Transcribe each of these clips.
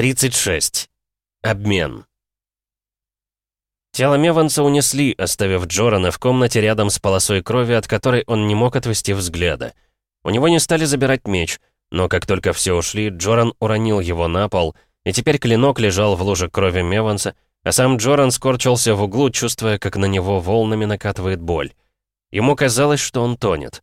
36. Обмен. Тело Меванса унесли, оставив Джорана в комнате рядом с полосой крови, от которой он не мог отвести взгляда. У него не стали забирать меч, но как только все ушли, Джоран уронил его на пол, и теперь клинок лежал в луже крови Меванса, а сам Джоран скорчился в углу, чувствуя, как на него волнами накатывает боль. Ему казалось, что он тонет.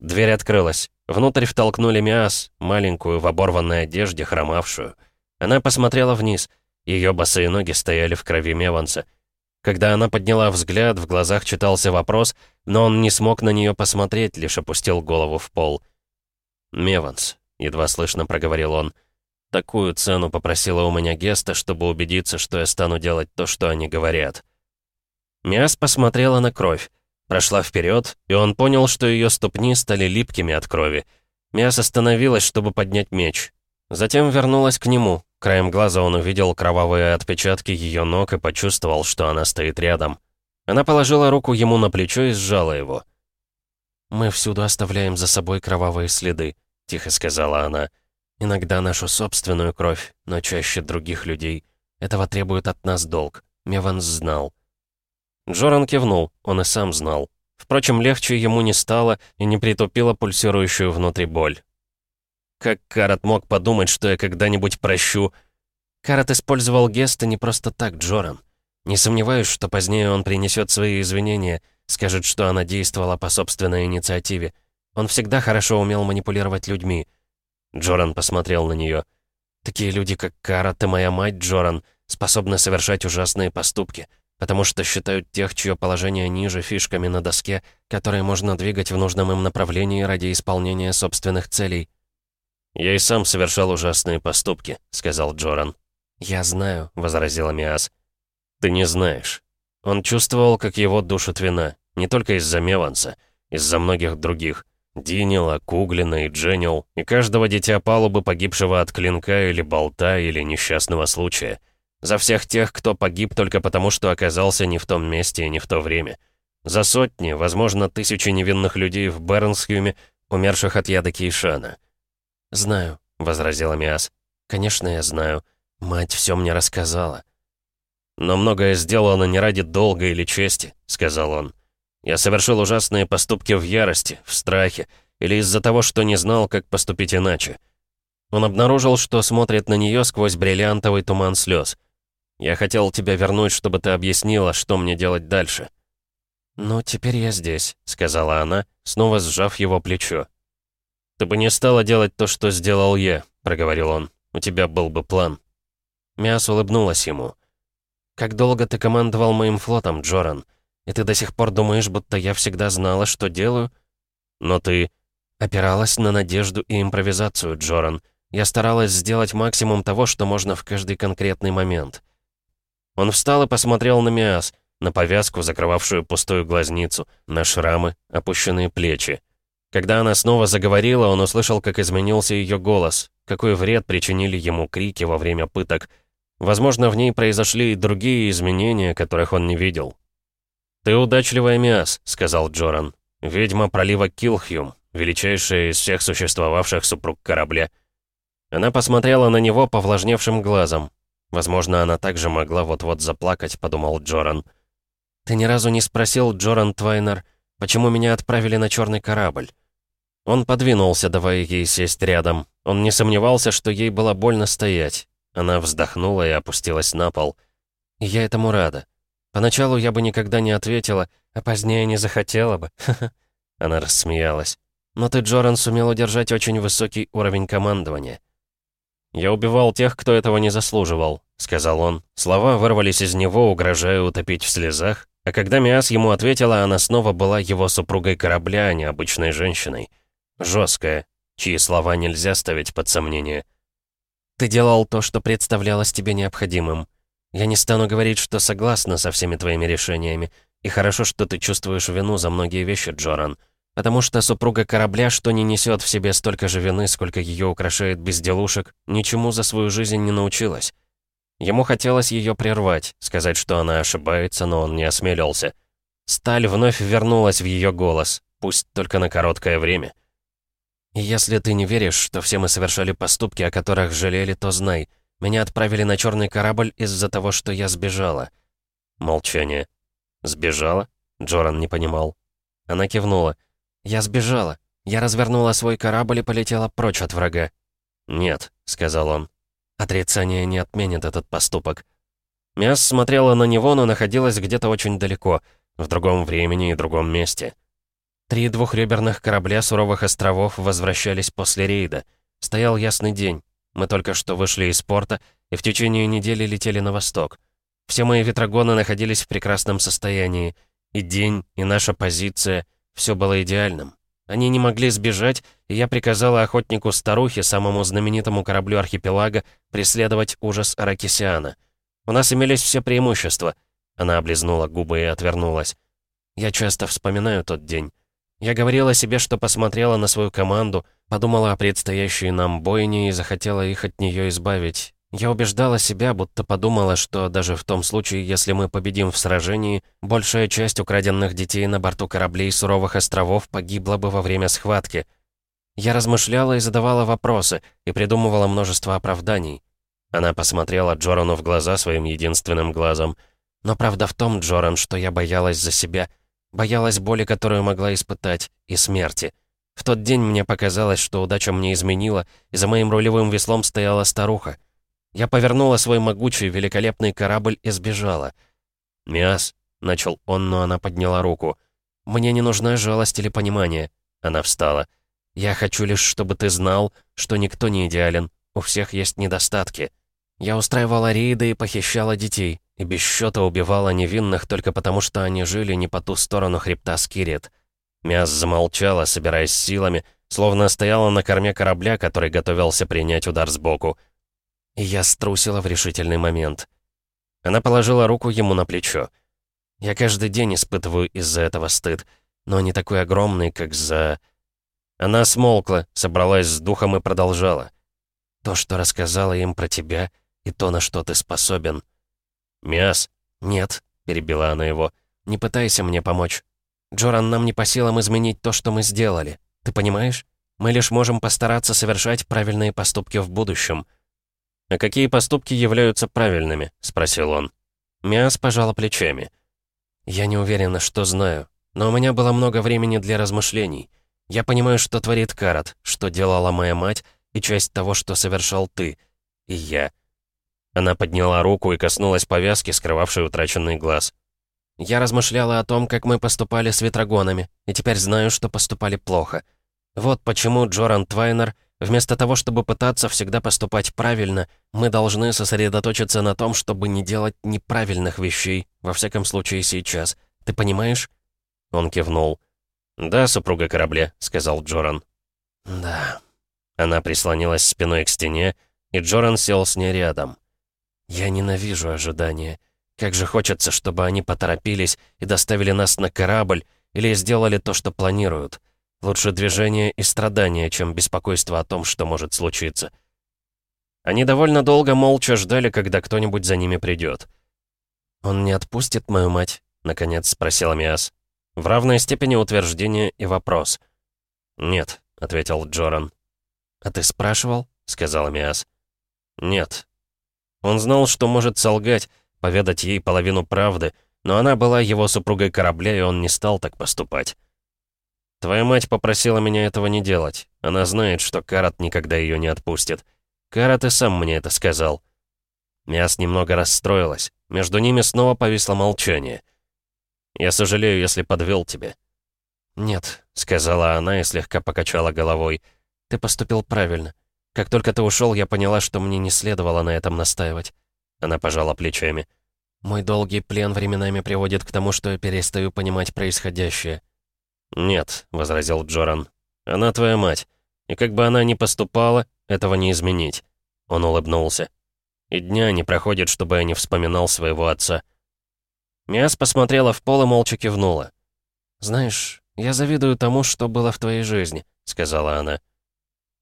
Дверь открылась. Внутрь втолкнули Миас, маленькую в оборванной одежде, хромавшую. Она посмотрела вниз. Ее босые ноги стояли в крови Меванса. Когда она подняла взгляд, в глазах читался вопрос, но он не смог на нее посмотреть, лишь опустил голову в пол. «Меванс», — едва слышно проговорил он, — «такую цену попросила у меня Геста, чтобы убедиться, что я стану делать то, что они говорят». Миас посмотрела на кровь, прошла вперед, и он понял, что ее ступни стали липкими от крови. Миас остановилась, чтобы поднять меч. Затем вернулась к нему. Краем глаза он увидел кровавые отпечатки ее ног и почувствовал, что она стоит рядом. Она положила руку ему на плечо и сжала его. «Мы всюду оставляем за собой кровавые следы», — тихо сказала она. «Иногда нашу собственную кровь, но чаще других людей. Этого требует от нас долг. Меванс знал». Джоран кивнул, он и сам знал. Впрочем, легче ему не стало и не притупила пульсирующую внутри боль. Как Карат мог подумать, что я когда-нибудь прощу? Карат использовал гесты не просто так, Джоран. Не сомневаюсь, что позднее он принесет свои извинения, скажет, что она действовала по собственной инициативе. Он всегда хорошо умел манипулировать людьми. Джоран посмотрел на нее. Такие люди, как Карат и моя мать, Джоран, способны совершать ужасные поступки, потому что считают тех, чье положение ниже фишками на доске, которые можно двигать в нужном им направлении ради исполнения собственных целей. «Я и сам совершал ужасные поступки», — сказал Джоран. «Я знаю», — возразила Миас. «Ты не знаешь». Он чувствовал, как его душит вина. Не только из-за Меванса, из-за многих других. Динила, Куглина и Дженнил, и каждого дитя палубы, погибшего от клинка или болта или несчастного случая. За всех тех, кто погиб только потому, что оказался не в том месте и не в то время. За сотни, возможно, тысячи невинных людей в Бернсхюме, умерших от яда Кейшана. «Знаю», — возразила Миас. «Конечно, я знаю. Мать все мне рассказала». «Но многое сделано не ради долга или чести», — сказал он. «Я совершил ужасные поступки в ярости, в страхе, или из-за того, что не знал, как поступить иначе». Он обнаружил, что смотрит на нее сквозь бриллиантовый туман слез. «Я хотел тебя вернуть, чтобы ты объяснила, что мне делать дальше». «Ну, теперь я здесь», — сказала она, снова сжав его плечо. «Ты бы не стала делать то, что сделал я», — проговорил он. «У тебя был бы план». Миас улыбнулась ему. «Как долго ты командовал моим флотом, Джоран? И ты до сих пор думаешь, будто я всегда знала, что делаю? Но ты...» «Опиралась на надежду и импровизацию, Джоран. Я старалась сделать максимум того, что можно в каждый конкретный момент». Он встал и посмотрел на Миас, на повязку, закрывавшую пустую глазницу, на шрамы, опущенные плечи. Когда она снова заговорила, он услышал, как изменился ее голос, какой вред причинили ему крики во время пыток. Возможно, в ней произошли и другие изменения, которых он не видел. «Ты удачливая Миас», — сказал Джоран. «Ведьма пролива Килхьюм, величайшая из всех существовавших супруг корабля». Она посмотрела на него повлажневшим глазом. Возможно, она также могла вот-вот заплакать, подумал Джоран. «Ты ни разу не спросил, Джоран Твайнер», Почему меня отправили на черный корабль? Он подвинулся, давая ей сесть рядом. Он не сомневался, что ей было больно стоять. Она вздохнула и опустилась на пол. И я этому рада. Поначалу я бы никогда не ответила, а позднее не захотела бы. Она рассмеялась. Но ты, Джоран, сумел удержать очень высокий уровень командования. «Я убивал тех, кто этого не заслуживал», — сказал он. Слова вырвались из него, угрожая утопить в слезах, а когда Миас ему ответила, она снова была его супругой корабля, а не обычной женщиной. Жесткая, чьи слова нельзя ставить под сомнение. «Ты делал то, что представлялось тебе необходимым. Я не стану говорить, что согласна со всеми твоими решениями, и хорошо, что ты чувствуешь вину за многие вещи, Джоран. Потому что супруга корабля, что не несет в себе столько же вины, сколько ее украшает безделушек, ничему за свою жизнь не научилась. Ему хотелось ее прервать, сказать, что она ошибается, но он не осмелился. Сталь вновь вернулась в ее голос, пусть только на короткое время. «Если ты не веришь, что все мы совершали поступки, о которых жалели, то знай. Меня отправили на черный корабль из-за того, что я сбежала». Молчание. «Сбежала?» Джоран не понимал. Она кивнула. «Я сбежала. Я развернула свой корабль и полетела прочь от врага». «Нет», — сказал он. Отрицание не отменит этот поступок. Мяс смотрела на него, но находилась где-то очень далеко, в другом времени и другом месте. Три двухреберных корабля суровых островов возвращались после рейда. Стоял ясный день. Мы только что вышли из порта и в течение недели летели на восток. Все мои ветрогоны находились в прекрасном состоянии. И день, и наша позиция — все было идеальным. Они не могли сбежать, и я приказала охотнику-старухе, самому знаменитому кораблю архипелага, преследовать ужас Аракисиана. У нас имелись все преимущества. Она облизнула губы и отвернулась. Я часто вспоминаю тот день. Я говорила себе, что посмотрела на свою команду, подумала о предстоящей нам бойне и захотела их от нее избавить. Я убеждала себя, будто подумала, что даже в том случае, если мы победим в сражении, большая часть украденных детей на борту кораблей суровых островов погибла бы во время схватки. Я размышляла и задавала вопросы, и придумывала множество оправданий. Она посмотрела Джорану в глаза своим единственным глазом. Но правда в том, Джоран, что я боялась за себя. Боялась боли, которую могла испытать, и смерти. В тот день мне показалось, что удача мне изменила, и за моим рулевым веслом стояла старуха. Я повернула свой могучий, великолепный корабль и сбежала. «Миас», — начал он, но она подняла руку. «Мне не нужна жалость или понимание». Она встала. «Я хочу лишь, чтобы ты знал, что никто не идеален, у всех есть недостатки. Я устраивала рейды и похищала детей, и без счета убивала невинных только потому, что они жили не по ту сторону хребта Скирит». Миас замолчала, собираясь силами, словно стояла на корме корабля, который готовился принять удар сбоку. Я струсила в решительный момент. Она положила руку ему на плечо. Я каждый день испытываю из-за этого стыд, но не такой огромный, как за... Она смолкла, собралась с духом и продолжала. То, что рассказала им про тебя, и то, на что ты способен. Мяс, «Нет», — перебила она его. «Не пытайся мне помочь. Джоран, нам не по силам изменить то, что мы сделали. Ты понимаешь? Мы лишь можем постараться совершать правильные поступки в будущем. «А какие поступки являются правильными?» — спросил он. Миас пожала плечами. «Я не уверена, что знаю, но у меня было много времени для размышлений. Я понимаю, что творит Карат, что делала моя мать, и часть того, что совершал ты. И я». Она подняла руку и коснулась повязки, скрывавшей утраченный глаз. «Я размышляла о том, как мы поступали с ветрогонами, и теперь знаю, что поступали плохо. Вот почему Джоран Твайнер — Вместо того, чтобы пытаться всегда поступать правильно, мы должны сосредоточиться на том, чтобы не делать неправильных вещей, во всяком случае сейчас. Ты понимаешь?» Он кивнул. «Да, супруга корабля», — сказал Джоран. «Да». Она прислонилась спиной к стене, и Джоран сел с ней рядом. «Я ненавижу ожидания. Как же хочется, чтобы они поторопились и доставили нас на корабль или сделали то, что планируют. Лучше движение и страдания, чем беспокойство о том, что может случиться. Они довольно долго молча ждали, когда кто-нибудь за ними придет. «Он не отпустит мою мать?» — наконец спросил Миас. В равной степени утверждение и вопрос. «Нет», — ответил Джоран. «А ты спрашивал?» — сказал Миас. «Нет». Он знал, что может солгать, поведать ей половину правды, но она была его супругой корабля, и он не стал так поступать. Твоя мать попросила меня этого не делать. Она знает, что Карат никогда ее не отпустит. Карат и сам мне это сказал. Мяс немного расстроилась. Между ними снова повисло молчание. «Я сожалею, если подвел тебя». «Нет», — сказала она и слегка покачала головой. «Ты поступил правильно. Как только ты ушел, я поняла, что мне не следовало на этом настаивать». Она пожала плечами. «Мой долгий плен временами приводит к тому, что я перестаю понимать происходящее. «Нет», — возразил Джоран. «Она твоя мать. И как бы она ни поступала, этого не изменить». Он улыбнулся. «И дня не проходит, чтобы я не вспоминал своего отца». Миас посмотрела в пол и молча кивнула. «Знаешь, я завидую тому, что было в твоей жизни», — сказала она.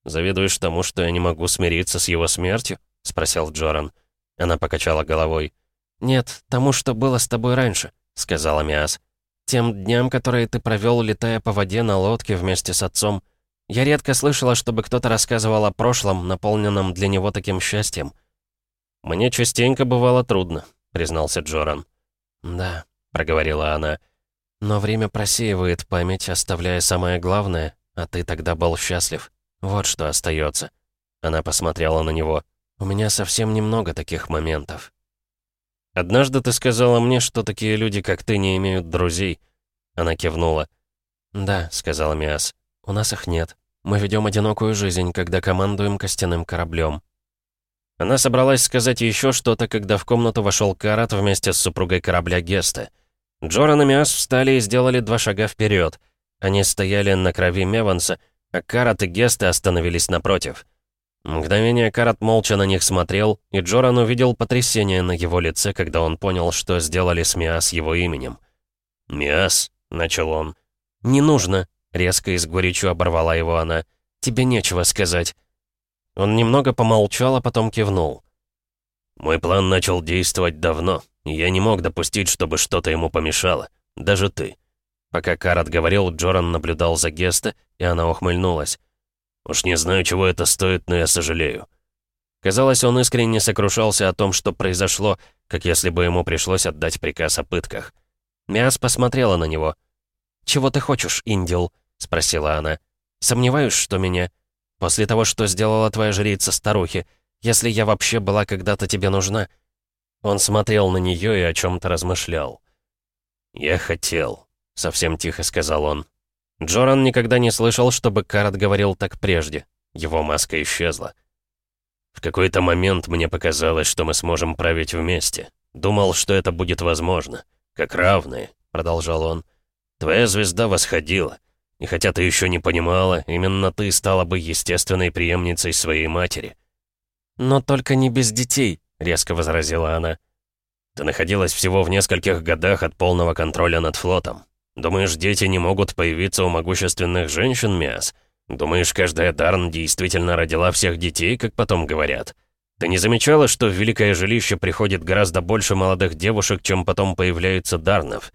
«Завидуешь тому, что я не могу смириться с его смертью?» — спросил Джоран. Она покачала головой. «Нет, тому, что было с тобой раньше», — сказала Миас тем дням, которые ты провел, летая по воде на лодке вместе с отцом. Я редко слышала, чтобы кто-то рассказывал о прошлом, наполненном для него таким счастьем». «Мне частенько бывало трудно», — признался Джоран. «Да», — проговорила она, — «но время просеивает память, оставляя самое главное, а ты тогда был счастлив. Вот что остается. Она посмотрела на него. «У меня совсем немного таких моментов». «Однажды ты сказала мне, что такие люди, как ты, не имеют друзей». Она кивнула. «Да», — сказала Миас, — «у нас их нет. Мы ведем одинокую жизнь, когда командуем костяным кораблем». Она собралась сказать еще что-то, когда в комнату вошел Карат вместе с супругой корабля Геста. Джоран и Миас встали и сделали два шага вперед. Они стояли на крови Меванса, а Карат и Геста остановились напротив. Мгновение Карат молча на них смотрел, и Джоран увидел потрясение на его лице, когда он понял, что сделали с Миас его именем. «Миас?» — начал он. «Не нужно», — резко и с горечью оборвала его она. «Тебе нечего сказать». Он немного помолчал, а потом кивнул. «Мой план начал действовать давно, и я не мог допустить, чтобы что-то ему помешало. Даже ты». Пока Карат говорил, Джоран наблюдал за Геста, и она ухмыльнулась. Уж не знаю, чего это стоит, но я сожалею». Казалось, он искренне сокрушался о том, что произошло, как если бы ему пришлось отдать приказ о пытках. Мяс посмотрела на него. «Чего ты хочешь, Индил?» — спросила она. «Сомневаюсь, что меня... После того, что сделала твоя жрица-старухи, если я вообще была когда-то тебе нужна...» Он смотрел на нее и о чем то размышлял. «Я хотел», — совсем тихо сказал он. Джоран никогда не слышал, чтобы Карат говорил так прежде. Его маска исчезла. В какой-то момент мне показалось, что мы сможем править вместе. Думал, что это будет возможно. Как равные, продолжал он. Твоя звезда восходила. И хотя ты еще не понимала, именно ты стала бы естественной преемницей своей матери. Но только не без детей, резко возразила она. Ты находилась всего в нескольких годах от полного контроля над флотом. Думаешь, дети не могут появиться у могущественных женщин, Миас? Думаешь, каждая Дарн действительно родила всех детей, как потом говорят? Ты не замечала, что в Великое Жилище приходит гораздо больше молодых девушек, чем потом появляются Дарнов?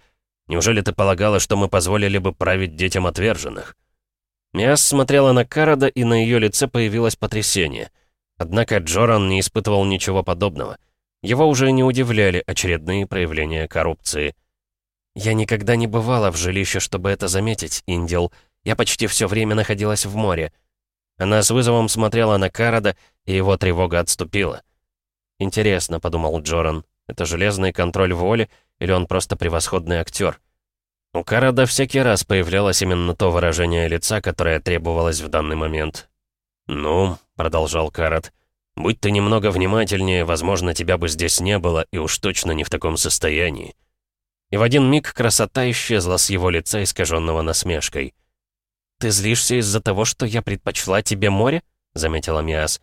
Неужели ты полагала, что мы позволили бы править детям отверженных?» Миас смотрела на Карада, и на ее лице появилось потрясение. Однако Джоран не испытывал ничего подобного. Его уже не удивляли очередные проявления коррупции – я никогда не бывала в жилище, чтобы это заметить, Индил. Я почти все время находилась в море. Она с вызовом смотрела на Карада, и его тревога отступила. «Интересно», — подумал Джоран, — «это железный контроль воли, или он просто превосходный актер?» У Карада всякий раз появлялось именно то выражение лица, которое требовалось в данный момент. «Ну», — продолжал Карад, — «будь ты немного внимательнее, возможно, тебя бы здесь не было, и уж точно не в таком состоянии» и в один миг красота исчезла с его лица, искаженного насмешкой. «Ты злишься из-за того, что я предпочла тебе море?» — заметила Миас.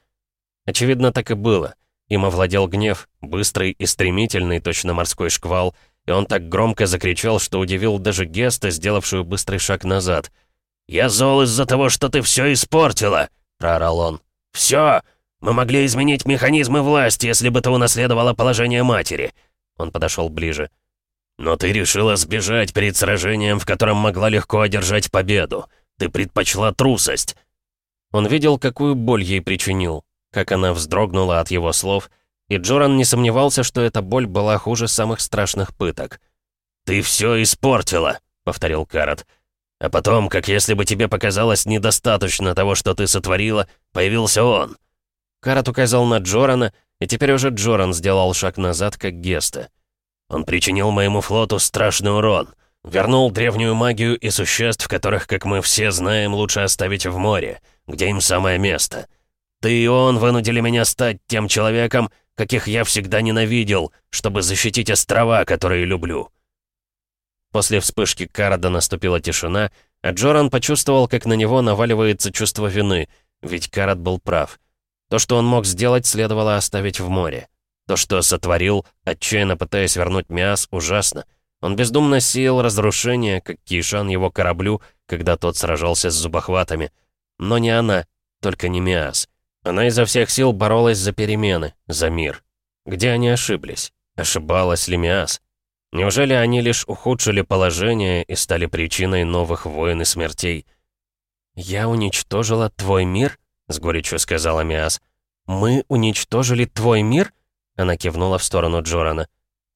Очевидно, так и было. Им овладел гнев, быстрый и стремительный, точно морской шквал, и он так громко закричал, что удивил даже Геста, сделавшую быстрый шаг назад. «Я зол из-за того, что ты все испортила!» — проорал он. «Все! Мы могли изменить механизмы власти, если бы ты унаследовала положение матери!» Он подошел ближе. «Все!» Но ты решила сбежать перед сражением, в котором могла легко одержать победу. Ты предпочла трусость. Он видел, какую боль ей причинил, как она вздрогнула от его слов, и Джоран не сомневался, что эта боль была хуже самых страшных пыток. «Ты все испортила», — повторил Карат. «А потом, как если бы тебе показалось недостаточно того, что ты сотворила, появился он». Карат указал на Джорана, и теперь уже Джоран сделал шаг назад, как Геста. Он причинил моему флоту страшный урон. Вернул древнюю магию и существ, которых, как мы все знаем, лучше оставить в море, где им самое место. Ты и он вынудили меня стать тем человеком, каких я всегда ненавидел, чтобы защитить острова, которые люблю». После вспышки Карада наступила тишина, а Джоран почувствовал, как на него наваливается чувство вины, ведь Карад был прав. То, что он мог сделать, следовало оставить в море. То, что сотворил, отчаянно пытаясь вернуть Миас, ужасно. Он бездумно сеял разрушение, как Кейшан его кораблю, когда тот сражался с зубохватами. Но не она, только не Миас. Она изо всех сил боролась за перемены, за мир. Где они ошиблись? Ошибалась ли Миас? Неужели они лишь ухудшили положение и стали причиной новых войн и смертей? «Я уничтожила твой мир?» — с горечью сказала Миас. «Мы уничтожили твой мир?» Она кивнула в сторону Джорана.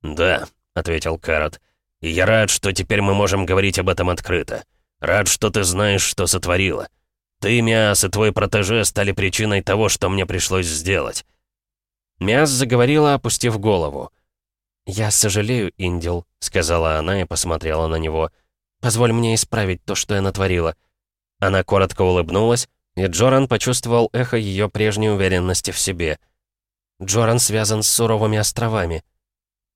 «Да», — ответил Кэрот. «И я рад, что теперь мы можем говорить об этом открыто. Рад, что ты знаешь, что сотворила. Ты, Миас, и твой протеже стали причиной того, что мне пришлось сделать». Миас заговорила, опустив голову. «Я сожалею, Индил», — сказала она и посмотрела на него. «Позволь мне исправить то, что я натворила». Она коротко улыбнулась, и Джоран почувствовал эхо ее прежней уверенности в себе — Джоран связан с суровыми островами».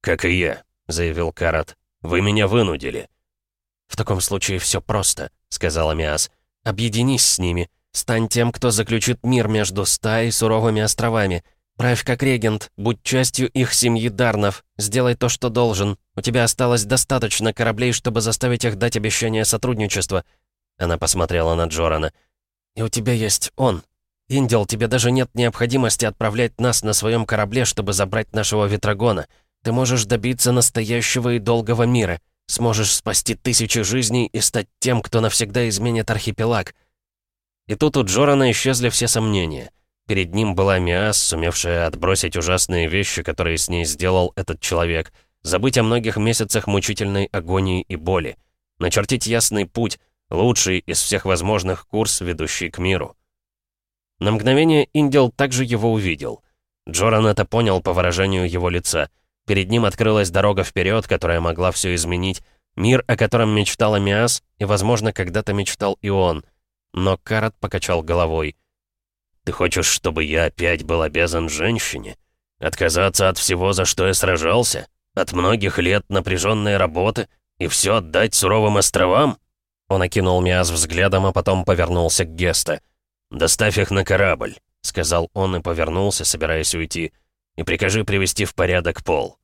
«Как и я», — заявил Карат. «Вы меня вынудили». «В таком случае все просто», — сказала Миас. «Объединись с ними. Стань тем, кто заключит мир между ста и суровыми островами. Правь как регент, будь частью их семьи Дарнов. Сделай то, что должен. У тебя осталось достаточно кораблей, чтобы заставить их дать обещание сотрудничества». Она посмотрела на Джорана. «И у тебя есть он, «Индил, тебе даже нет необходимости отправлять нас на своем корабле, чтобы забрать нашего Ветрогона. Ты можешь добиться настоящего и долгого мира. Сможешь спасти тысячи жизней и стать тем, кто навсегда изменит архипелаг». И тут у Джорана исчезли все сомнения. Перед ним была Миас, сумевшая отбросить ужасные вещи, которые с ней сделал этот человек, забыть о многих месяцах мучительной агонии и боли, начертить ясный путь, лучший из всех возможных курс, ведущий к миру. На мгновение Индел также его увидел. Джоран это понял по выражению его лица. Перед ним открылась дорога вперед, которая могла все изменить. Мир, о котором мечтала Миас, и, возможно, когда-то мечтал и он. Но Карат покачал головой. «Ты хочешь, чтобы я опять был обязан женщине? Отказаться от всего, за что я сражался? От многих лет напряженной работы? И все отдать суровым островам?» Он окинул Миас взглядом, а потом повернулся к «Геста». «Доставь их на корабль», — сказал он и повернулся, собираясь уйти. «И прикажи привести в порядок пол».